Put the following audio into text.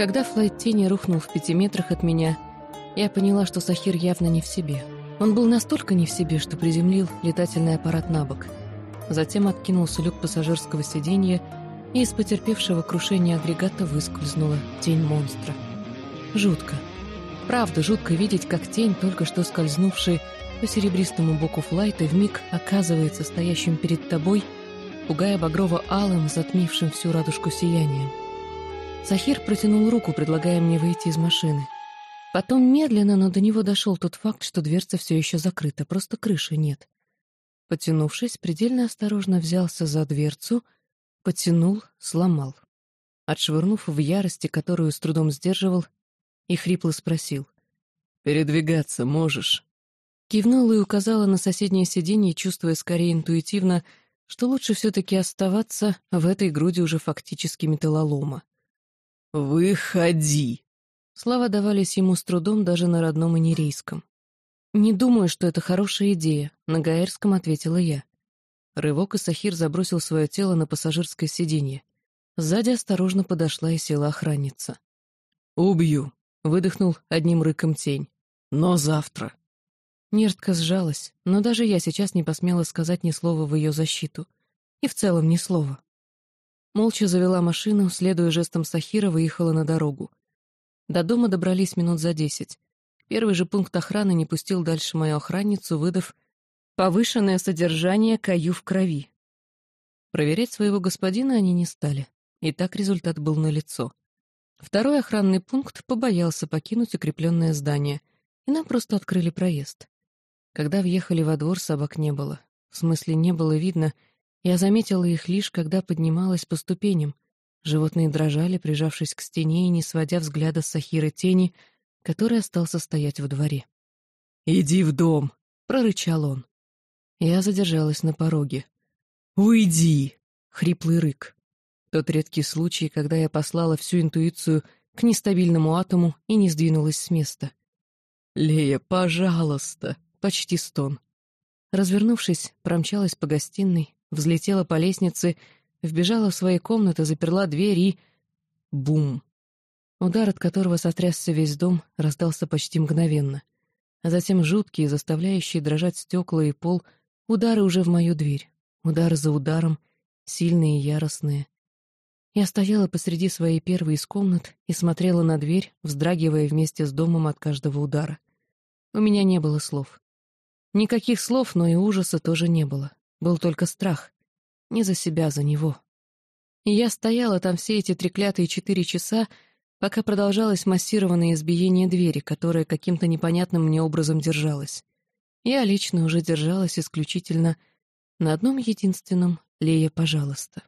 Когда флайт тени рухнул в пяти метрах от меня, я поняла, что Сахир явно не в себе. Он был настолько не в себе, что приземлил летательный аппарат на бок. Затем откинулся люк пассажирского сиденья, и из потерпевшего крушения агрегата выскользнула тень монстра. Жутко. Правда, жутко видеть, как тень, только что скользнувший по серебристому боку флайта, вмиг оказывается стоящим перед тобой, пугая багрово-алым, затмившим всю радужку сиянием. Сахир протянул руку, предлагая мне выйти из машины. Потом медленно, но до него дошел тот факт, что дверца все еще закрыта, просто крыши нет. Потянувшись, предельно осторожно взялся за дверцу, потянул, сломал. Отшвырнув в ярости, которую с трудом сдерживал, и хрипло спросил. «Передвигаться можешь?» Кивнула и указала на соседнее сиденье, чувствуя скорее интуитивно, что лучше все-таки оставаться в этой груди уже фактически металлолома. «Выходи!» Слова давались ему с трудом даже на родном инерейском. «Не думаю, что это хорошая идея», — на гаэрском ответила я. Рывок и Сахир забросил свое тело на пассажирское сиденье. Сзади осторожно подошла и села охранница. «Убью», — выдохнул одним рыком тень. «Но завтра». Нертка сжалась, но даже я сейчас не посмела сказать ни слова в ее защиту. И в целом ни слова. Молча завела машину, следуя жестам Сахира, выехала на дорогу. До дома добрались минут за десять. Первый же пункт охраны не пустил дальше мою охранницу, выдав повышенное содержание каю в крови. Проверять своего господина они не стали. И так результат был налицо. Второй охранный пункт побоялся покинуть укрепленное здание, и нам просто открыли проезд. Когда въехали во двор, собак не было. В смысле, не было видно. Я заметила их лишь, когда поднималась по ступеням. Животные дрожали, прижавшись к стене и не сводя взгляда с Сахиры тени, который остался стоять во дворе. «Иди в дом!» — прорычал он. Я задержалась на пороге. «Уйди!» — хриплый рык. Тот редкий случай, когда я послала всю интуицию к нестабильному атому и не сдвинулась с места. «Лея, пожалуйста!» — почти стон. Развернувшись, промчалась по гостиной, взлетела по лестнице, вбежала в свои комнаты, заперла дверь и... Бум! Удар, от которого сотрясся весь дом, раздался почти мгновенно. А затем жуткие, заставляющие дрожать стекла и пол, удары уже в мою дверь. Удары за ударом, сильные и яростные. Я стояла посреди своей первой из комнат и смотрела на дверь, вздрагивая вместе с домом от каждого удара. У меня не было слов. Никаких слов, но и ужаса тоже не было. Был только страх. Не за себя, а за него. И я стояла там все эти треклятые четыре часа, пока продолжалось массированное избиение двери, которая каким-то непонятным мне образом держалась. Я лично уже держалась исключительно на одном единственном «Лея, пожалуйста».